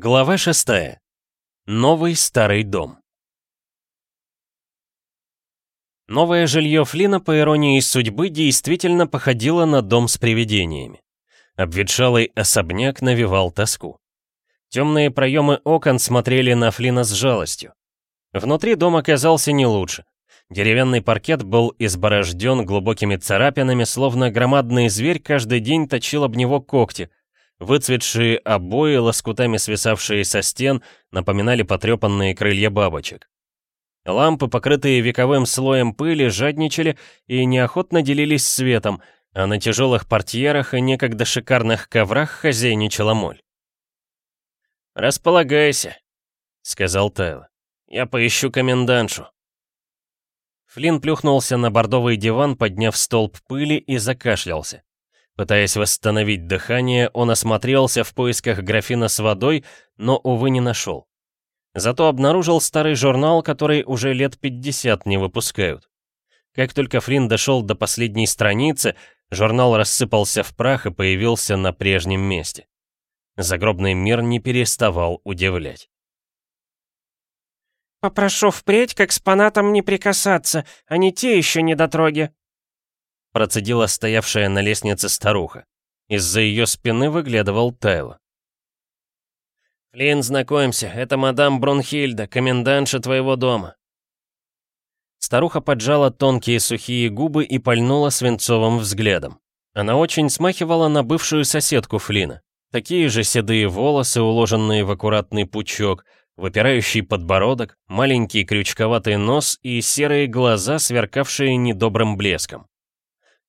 Глава 6. Новый старый дом. Новое жилье Флина, по иронии судьбы, действительно походило на дом с привидениями. Обветшалый особняк навевал тоску. Темные проемы окон смотрели на Флина с жалостью. Внутри дом оказался не лучше. Деревянный паркет был изборожден глубокими царапинами, словно громадный зверь каждый день точил об него когти, Выцветшие обои, лоскутами свисавшие со стен, напоминали потрепанные крылья бабочек. Лампы, покрытые вековым слоем пыли, жадничали и неохотно делились светом, а на тяжелых портьерах и некогда шикарных коврах хозяйничала моль. «Располагайся», — сказал Тайл, «Я поищу комендантшу». Флинн плюхнулся на бордовый диван, подняв столб пыли и закашлялся. Пытаясь восстановить дыхание, он осмотрелся в поисках графина с водой, но, увы, не нашел. Зато обнаружил старый журнал, который уже лет 50 не выпускают. Как только Фрин дошел до последней страницы, журнал рассыпался в прах и появился на прежнем месте. Загробный мир не переставал удивлять. «Попрошу впредь к экспонатам не прикасаться, они те еще недотроги», процедила стоявшая на лестнице старуха. Из-за ее спины выглядывал Тайло. «Флинн, знакомься, это мадам Брунхильда, комендантша твоего дома». Старуха поджала тонкие сухие губы и пальнула свинцовым взглядом. Она очень смахивала на бывшую соседку Флина. Такие же седые волосы, уложенные в аккуратный пучок, выпирающий подбородок, маленький крючковатый нос и серые глаза, сверкавшие недобрым блеском.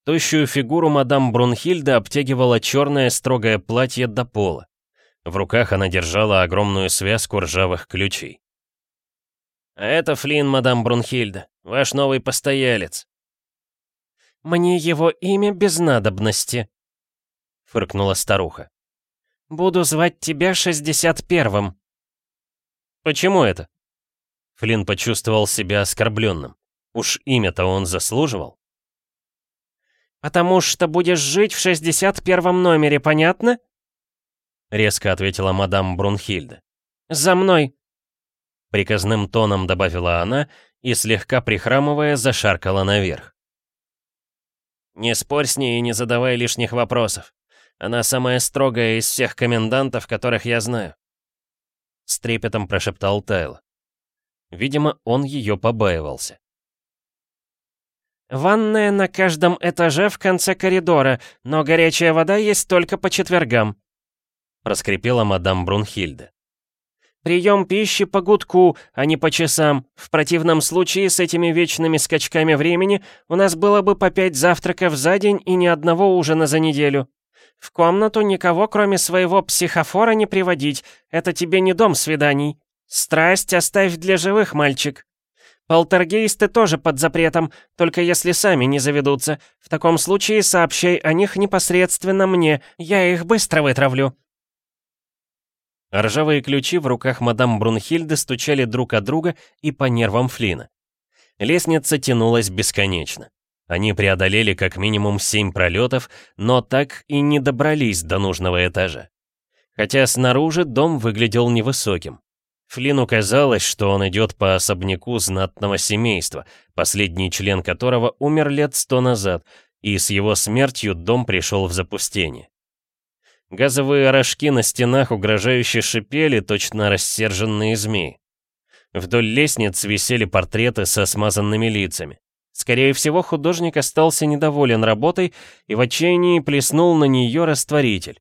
Тощую фигуру мадам Брунхильда обтягивала черное строгое платье до пола. В руках она держала огромную связку ржавых ключей. «А это Флинн, мадам Брунхильда, ваш новый постоялец». «Мне его имя без надобности», — фыркнула старуха. «Буду звать тебя шестьдесят первым». «Почему это?» Флинн почувствовал себя оскорбленным. Уж имя-то он заслуживал. «Потому что будешь жить в 61 номере, понятно?» Резко ответила мадам Брунхильда. «За мной!» Приказным тоном добавила она и, слегка прихрамывая, зашаркала наверх. «Не спорь с ней и не задавай лишних вопросов. Она самая строгая из всех комендантов, которых я знаю», — с трепетом прошептал Тайл. Видимо, он ее побаивался. Ванная на каждом этаже в конце коридора, но горячая вода есть только по четвергам», — раскрепила мадам Брунхильда. «Прием пищи по гудку, а не по часам. В противном случае с этими вечными скачками времени у нас было бы по пять завтраков за день и ни одного ужина за неделю. В комнату никого, кроме своего психофора, не приводить. Это тебе не дом свиданий. Страсть оставь для живых, мальчик». Полтергейсты тоже под запретом, только если сами не заведутся. В таком случае сообщай о них непосредственно мне, я их быстро вытравлю». Ржавые ключи в руках мадам Брунхильды стучали друг от друга и по нервам Флина. Лестница тянулась бесконечно. Они преодолели как минимум семь пролетов, но так и не добрались до нужного этажа. Хотя снаружи дом выглядел невысоким. Флину казалось, что он идет по особняку знатного семейства, последний член которого умер лет сто назад, и с его смертью дом пришел в запустение. Газовые рожки на стенах угрожающе шипели, точно рассерженные змеи. Вдоль лестниц висели портреты со смазанными лицами. Скорее всего, художник остался недоволен работой и в отчаянии плеснул на нее растворитель.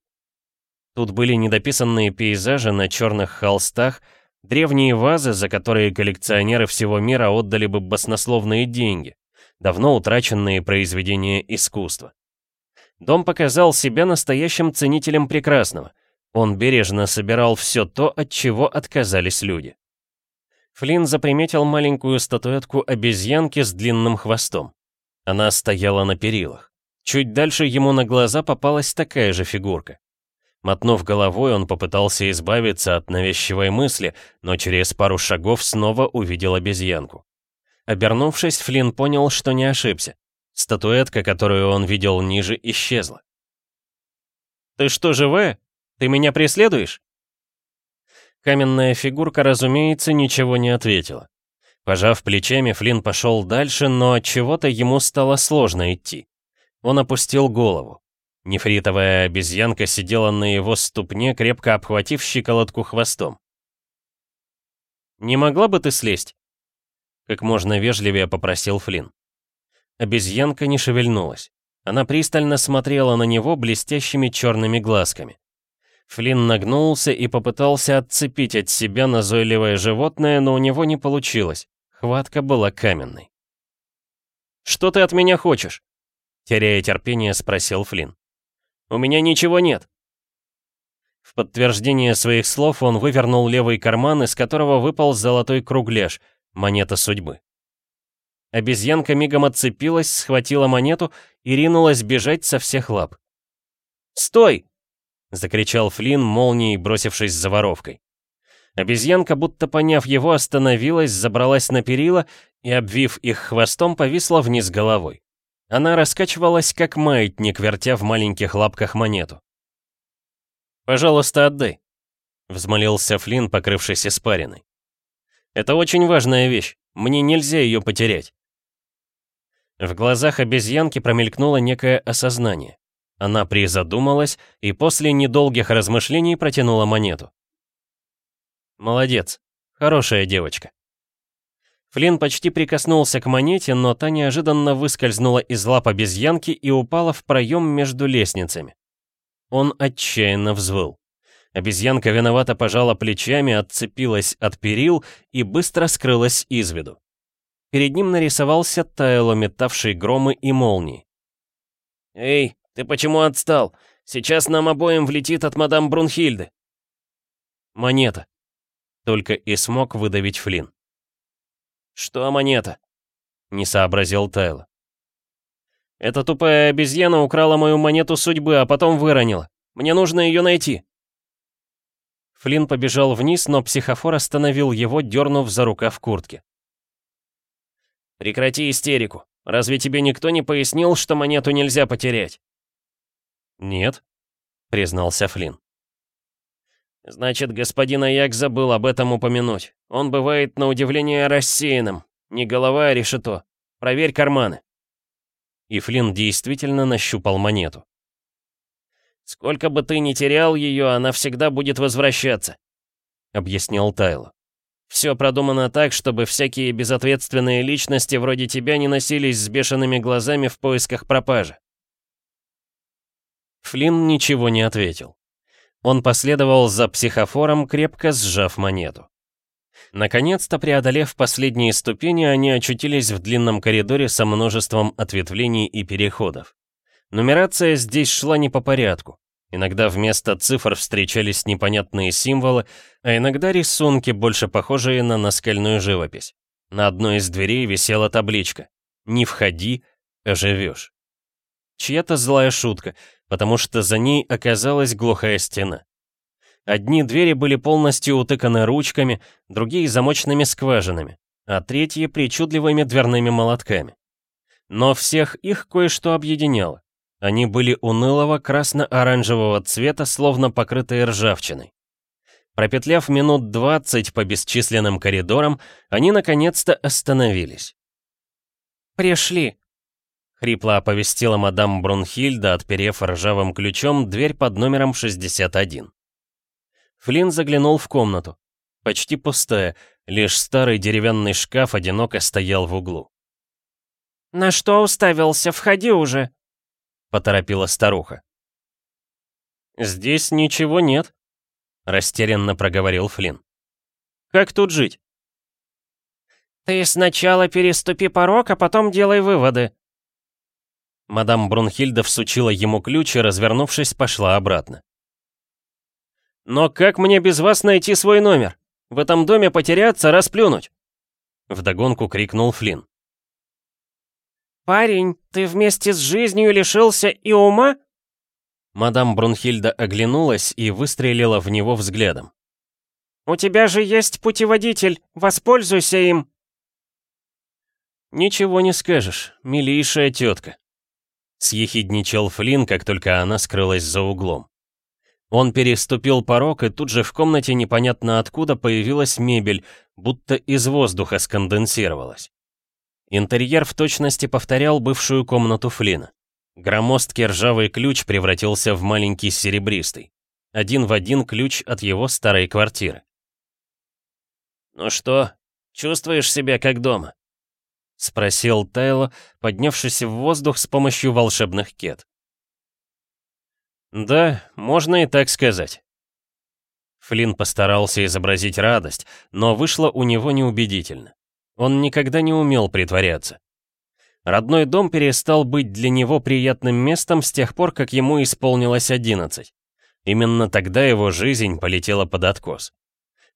Тут были недописанные пейзажи на черных холстах — Древние вазы, за которые коллекционеры всего мира отдали бы баснословные деньги. Давно утраченные произведения искусства. Дом показал себя настоящим ценителем прекрасного. Он бережно собирал все то, от чего отказались люди. Флинн заприметил маленькую статуэтку обезьянки с длинным хвостом. Она стояла на перилах. Чуть дальше ему на глаза попалась такая же фигурка. Мотнув головой, он попытался избавиться от навязчивой мысли, но через пару шагов снова увидел обезьянку. Обернувшись, Флинн понял, что не ошибся. Статуэтка, которую он видел ниже, исчезла. «Ты что, живая? Ты меня преследуешь?» Каменная фигурка, разумеется, ничего не ответила. Пожав плечами, Флинн пошел дальше, но от чего-то ему стало сложно идти. Он опустил голову. Нефритовая обезьянка сидела на его ступне, крепко обхватив щиколотку хвостом. «Не могла бы ты слезть?» Как можно вежливее попросил Флинн. Обезьянка не шевельнулась. Она пристально смотрела на него блестящими черными глазками. Флинн нагнулся и попытался отцепить от себя назойливое животное, но у него не получилось. Хватка была каменной. «Что ты от меня хочешь?» Теряя терпение, спросил Флинн. У меня ничего нет!» В подтверждение своих слов он вывернул левый карман, из которого выпал золотой кругляш, монета судьбы. Обезьянка мигом отцепилась, схватила монету и ринулась бежать со всех лап. «Стой!» — закричал Флинн, молнией бросившись за воровкой. Обезьянка, будто поняв его, остановилась, забралась на перила и, обвив их хвостом, повисла вниз головой. Она раскачивалась, как маятник, вертя в маленьких лапках монету. «Пожалуйста, отдай», — взмолился Флинн, покрывшись испариной. «Это очень важная вещь. Мне нельзя ее потерять». В глазах обезьянки промелькнуло некое осознание. Она призадумалась и после недолгих размышлений протянула монету. «Молодец. Хорошая девочка». Флинн почти прикоснулся к монете, но та неожиданно выскользнула из лап обезьянки и упала в проем между лестницами. Он отчаянно взвыл. Обезьянка виновато пожала плечами, отцепилась от перил и быстро скрылась из виду. Перед ним нарисовался Тайло, метавший громы и молнии. «Эй, ты почему отстал? Сейчас нам обоим влетит от мадам Брунхильды!» «Монета!» — только и смог выдавить Флинн. «Что монета?» — не сообразил Тайло. «Эта тупая обезьяна украла мою монету судьбы, а потом выронила. Мне нужно ее найти». Флинн побежал вниз, но психофор остановил его, дернув за рукав куртки. «Прекрати истерику. Разве тебе никто не пояснил, что монету нельзя потерять?» «Нет», — признался Флинн. Значит, господин Аяк забыл об этом упомянуть. Он бывает, на удивление, рассеянным. Не голова, а решето. Проверь карманы. И Флинн действительно нащупал монету. «Сколько бы ты ни терял ее, она всегда будет возвращаться», — объяснил Тайло. «Все продумано так, чтобы всякие безответственные личности вроде тебя не носились с бешеными глазами в поисках пропажи». Флинн ничего не ответил. Он последовал за психофором, крепко сжав монету. Наконец-то, преодолев последние ступени, они очутились в длинном коридоре со множеством ответвлений и переходов. Нумерация здесь шла не по порядку. Иногда вместо цифр встречались непонятные символы, а иногда рисунки, больше похожие на наскальную живопись. На одной из дверей висела табличка «Не входи, а оживешь». Чья-то злая шутка, потому что за ней оказалась глухая стена. Одни двери были полностью утыканы ручками, другие — замочными скважинами, а третьи — причудливыми дверными молотками. Но всех их кое-что объединяло. Они были унылого красно-оранжевого цвета, словно покрытые ржавчиной. Пропетляв минут 20 по бесчисленным коридорам, они наконец-то остановились. «Пришли», Хрипло оповестила мадам Брунхильда, отперев ржавым ключом дверь под номером 61. Флинн заглянул в комнату. Почти пустая, лишь старый деревянный шкаф одиноко стоял в углу. «На что уставился? Входи уже!» — поторопила старуха. «Здесь ничего нет», — растерянно проговорил Флинн. «Как тут жить?» «Ты сначала переступи порог, а потом делай выводы», Мадам Брунхильда всучила ему ключ и, развернувшись, пошла обратно. «Но как мне без вас найти свой номер? В этом доме потеряться, расплюнуть!» Вдогонку крикнул Флинн. «Парень, ты вместе с жизнью лишился и ума?» Мадам Брунхильда оглянулась и выстрелила в него взглядом. «У тебя же есть путеводитель, воспользуйся им!» «Ничего не скажешь, милейшая тетка», съехидничал Флинн, как только она скрылась за углом. Он переступил порог, и тут же в комнате непонятно откуда появилась мебель, будто из воздуха сконденсировалась. Интерьер в точности повторял бывшую комнату Флина. Громоздкий ржавый ключ превратился в маленький серебристый. Один в один ключ от его старой квартиры. «Ну что, чувствуешь себя как дома?» — спросил Тейло, поднявшись в воздух с помощью волшебных кет. «Да, можно и так сказать». Флинн постарался изобразить радость, но вышло у него неубедительно. Он никогда не умел притворяться. Родной дом перестал быть для него приятным местом с тех пор, как ему исполнилось 11. Именно тогда его жизнь полетела под откос.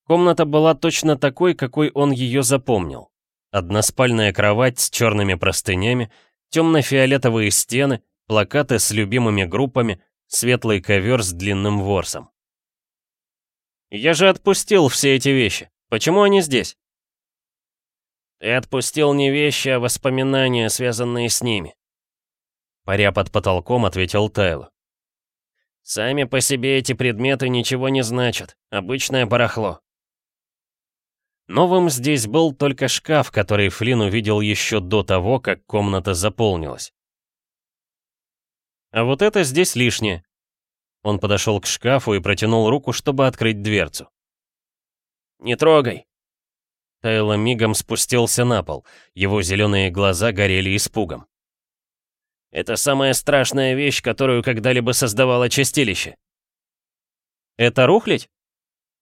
Комната была точно такой, какой он ее запомнил. Односпальная кровать с черными простынями, темно-фиолетовые стены, плакаты с любимыми группами, светлый ковер с длинным ворсом. «Я же отпустил все эти вещи. Почему они здесь?» «Ты отпустил не вещи, а воспоминания, связанные с ними», Паря под потолком, ответил Тайло. «Сами по себе эти предметы ничего не значат. Обычное барахло. Новым здесь был только шкаф, который Флинн увидел еще до того, как комната заполнилась. «А вот это здесь лишнее». Он подошел к шкафу и протянул руку, чтобы открыть дверцу. «Не трогай!» Тайло мигом спустился на пол. Его зеленые глаза горели испугом. «Это самая страшная вещь, которую когда-либо создавало чистилище». «Это рухлядь?»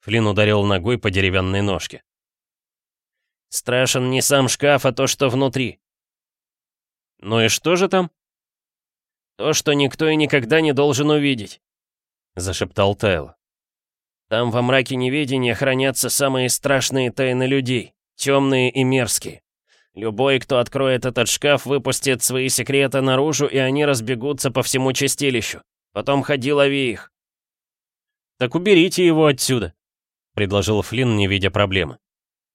Флинн ударил ногой по деревянной ножке. Страшен не сам шкаф, а то, что внутри. Ну и что же там? То, что никто и никогда не должен увидеть, зашептал Тайл. Там во мраке неведения хранятся самые страшные тайны людей, темные и мерзкие. Любой, кто откроет этот шкаф, выпустит свои секреты наружу, и они разбегутся по всему чистилищу. Потом ходи лови их. «Так уберите его отсюда», — предложил Флинн, не видя проблемы.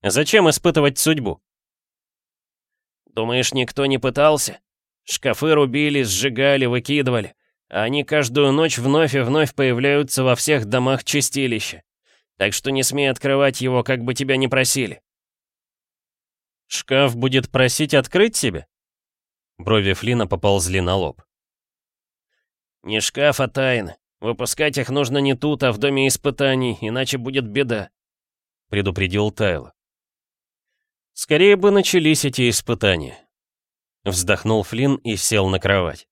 Зачем испытывать судьбу? Думаешь, никто не пытался? Шкафы рубили, сжигали, выкидывали. А они каждую ночь вновь и вновь появляются во всех домах чистилища. Так что не смей открывать его, как бы тебя не просили. «Шкаф будет просить открыть себе?» Брови Флина поползли на лоб. «Не шкаф, а тайны. Выпускать их нужно не тут, а в доме испытаний, иначе будет беда», — предупредил Тайло. Скорее бы начались эти испытания. Вздохнул Флинн и сел на кровать.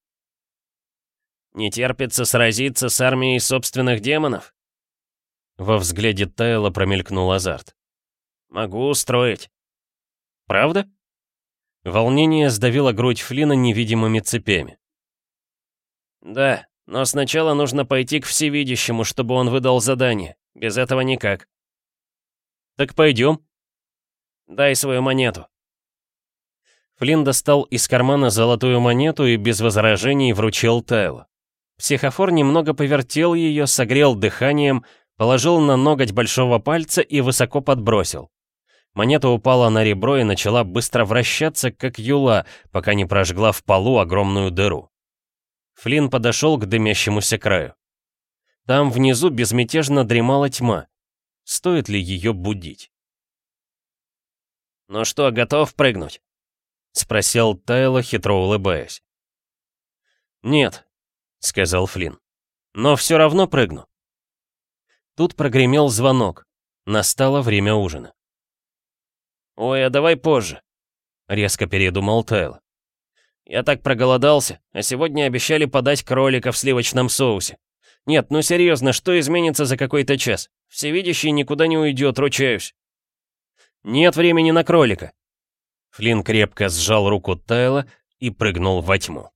Не терпится сразиться с армией собственных демонов? Во взгляде Тайла промелькнул азарт. Могу устроить. Правда? Волнение сдавило грудь Флина невидимыми цепями. Да, но сначала нужно пойти к всевидящему, чтобы он выдал задание. Без этого никак. Так пойдем, Дай свою монету!» Флинн достал из кармана золотую монету и без возражений вручил Тайлу. Психофор немного повертел ее, согрел дыханием, положил на ноготь большого пальца и высоко подбросил. Монета упала на ребро и начала быстро вращаться, как юла, пока не прожгла в полу огромную дыру. Флинн подошел к дымящемуся краю. Там внизу безмятежно дремала тьма. Стоит ли ее будить? «Ну что, готов прыгнуть?» — спросил Тайло, хитро улыбаясь. «Нет», — сказал Флинн. «Но все равно прыгну». Тут прогремел звонок. Настало время ужина. «Ой, а давай позже», — резко передумал Тайло. «Я так проголодался, а сегодня обещали подать кролика в сливочном соусе. Нет, ну серьезно, что изменится за какой-то час? Всевидящий никуда не уйдет, ручаюсь». Нет времени на кролика!» Флинн крепко сжал руку Тайла и прыгнул во тьму.